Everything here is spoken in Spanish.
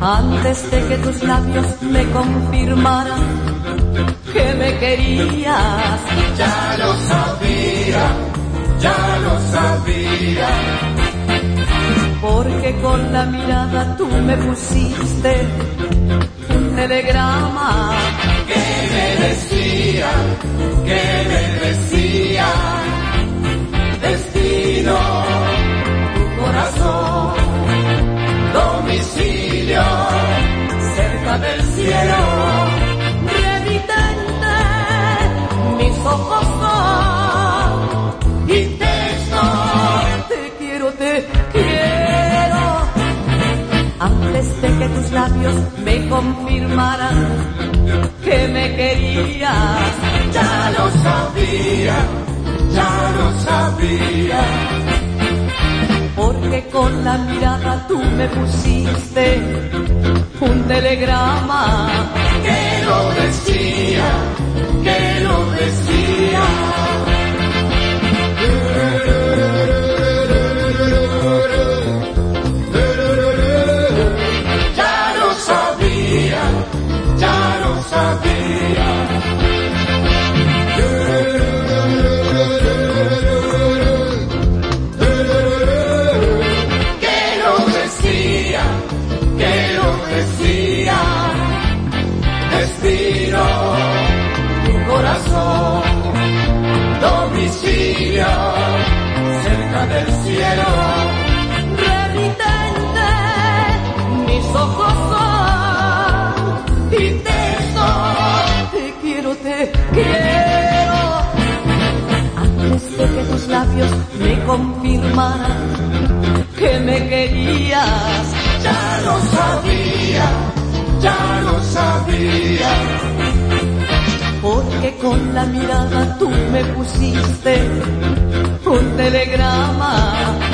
Antes de que tus labios me confirmaran que me querías, ya lo sabía, ya lo sabía. Porque con la mirada tú me pusiste un telegrama que me decía que me domicilio, cerca del cielo, remitente, mis ojos son y texto, te quiero, te quiero. Antes de que tus labios me confirmaran que me querías, ya lo sabía, ya lo sabía. Porque con la mirada me pusiste un telegrama que lo decía, que lo decía. Decía. Destino, tu corazón, domicilio, cerca del cielo. remitente, mis ojos son texto, te quiero, te quiero. Antes de que tus labios me confirmaran que me querías, porque con la mirada tú me pusiste un telegrama